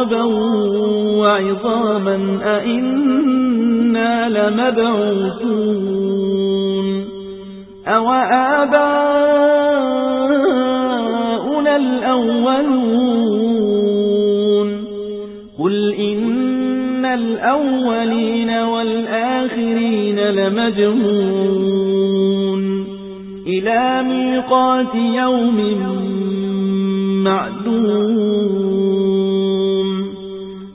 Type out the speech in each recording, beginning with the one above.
ترابا وعظاما أئنا لمبعوثون أَوَآبَاؤُنَا الْأَوَّلُونَ قُلْ إِنَّ الْأَوَّلِينَ وَالْآخِرِينَ لَمَجْمُوعُونَ إِلَى مِيقَاتِ يَوْمٍ مَّعْلُومٍ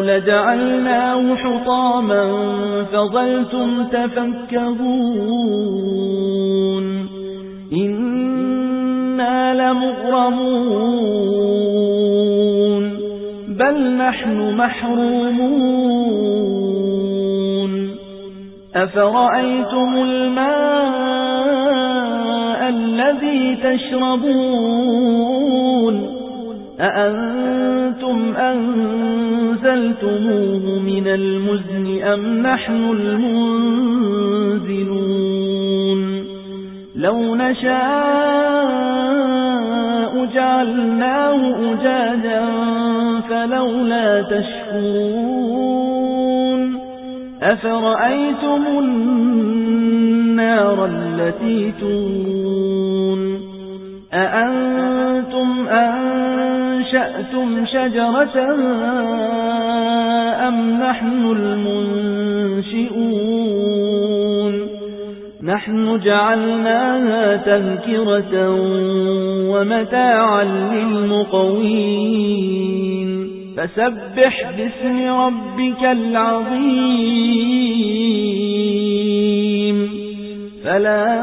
لجعلناه حطاما فظلتم تفكهون إنا لمغرمون بل نحن محرومون أفرأيتم الماء الذي تشربون أأنتم أنزلتموه من المزن أم نحن المنزلون لو نشاء جعلناه أجاجا فلولا تشكون أفرأيتم النار التي تون أأنتم أنشأتم شجرتها أم نحن المنشئون نحن جعلناها تذكرة ومتاعا للمقوين فسبح باسم ربك العظيم فلا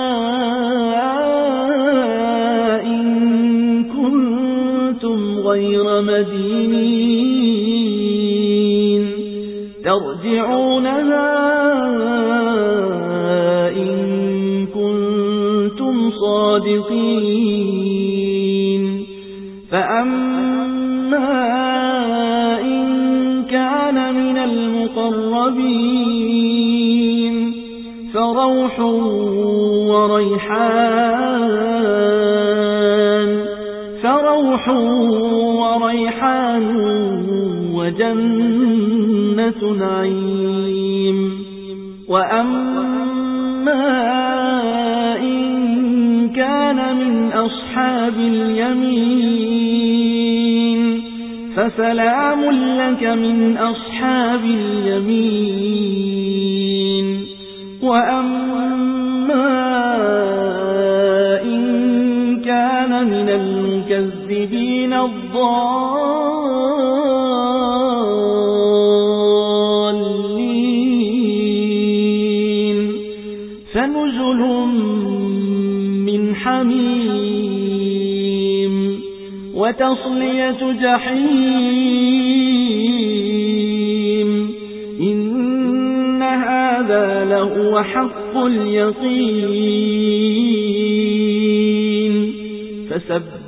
مدينين ترجعونها إن كنتم صادقين. فأما إن كان من المقربين فروح وريحان فروح وريحان وجنة نعيم. وأما إن كان من أصحاب اليمين فسلام لك من أصحاب اليمين. وأما إن كان من المكذبين الضالين. فنزل من حميم وتصلية جحيم. إن هذا لهو حق اليقين.